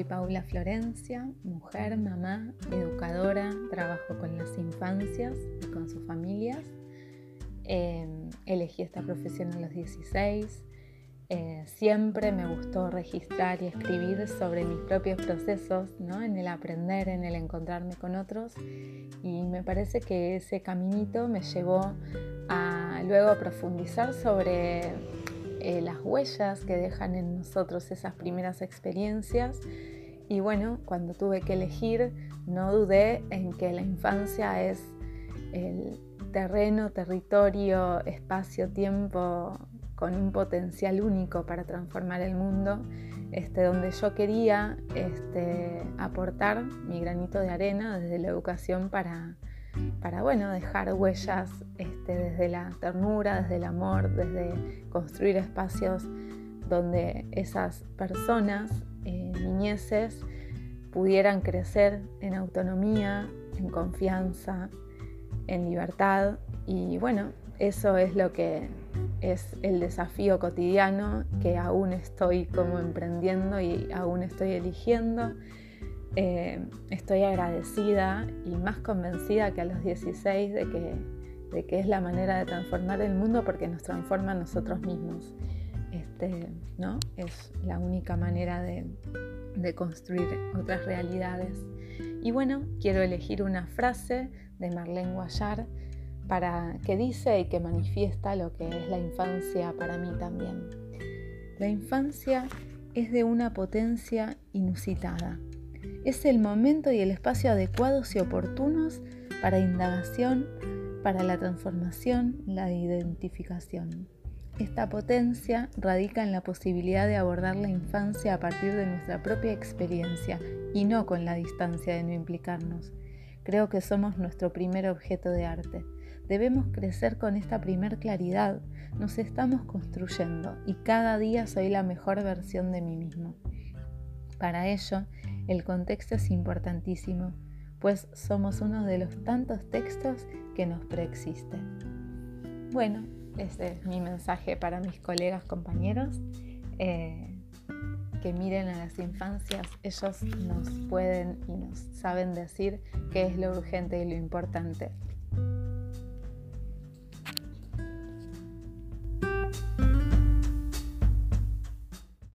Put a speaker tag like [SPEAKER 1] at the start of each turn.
[SPEAKER 1] Paula Florencia, mujer, mamá, educadora, trabajo con las infancias y con sus familias. Em, elegí esta profesión a los 16. Eh, siempre me gustó registrar y escribir sobre mis propios procesos, ¿no? en el aprender, en el encontrarme con otros. Y me parece que ese caminito me llevó a luego profundizar sobre eh, las huellas que dejan en nosotros esas primeras experiencias. Y bueno, cuando tuve que elegir, no dudé en que la infancia es el terreno, territorio, espacio, tiempo con un potencial único para transformar el mundo, este, donde yo quería este, aportar mi granito de arena desde la educación para, para bueno, dejar huellas este, desde la ternura, desde el amor, desde construir espacios donde esas personas, eh, niñeces, pudieran crecer en autonomía, en confianza, en libertad. Y bueno, eso es lo que es el desafío cotidiano que aún estoy como emprendiendo y aún estoy eligiendo. Eh, estoy agradecida y más convencida que a los 16 de que, de que es la manera de transformar el mundo porque nos transforma a nosotros mismos. Este, ¿no? Es la única manera de, de construir otras realidades. Y bueno, quiero elegir una frase de Marlene Guayar para que dice y que manifiesta lo que es la infancia para mí también. La infancia es de una potencia inusitada es el momento y el espacio adecuados y oportunos para indagación, para la transformación, la identificación. Esta potencia radica en la posibilidad de abordar la infancia a partir de nuestra propia experiencia y no con la distancia de no implicarnos. Creo que somos nuestro primer objeto de arte. Debemos crecer con esta primer claridad. Nos estamos construyendo y cada día soy la mejor versión de mí mismo. Para ello, el contexto es importantísimo, pues somos uno de los tantos textos que nos preexisten. Bueno, ese es mi mensaje para mis colegas, compañeros. Eh, que miren a las infancias, ellos nos pueden y nos saben decir qué es lo urgente y lo importante.